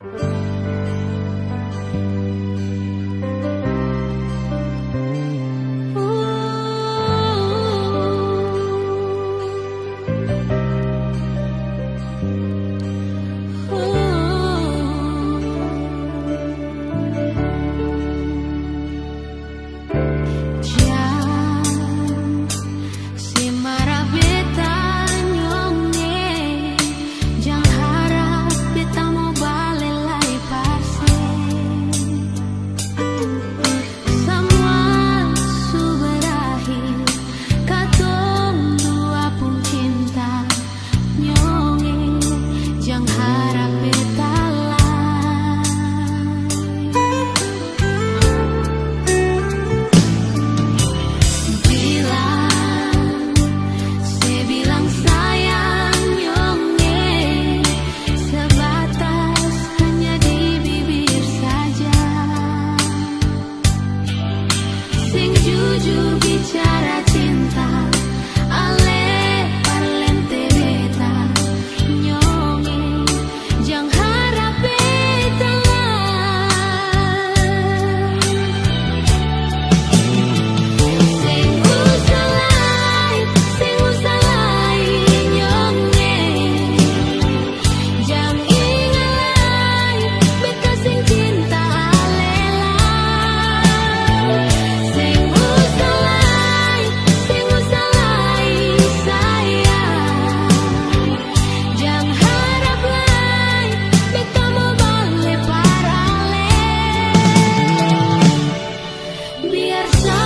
you you be child? There's no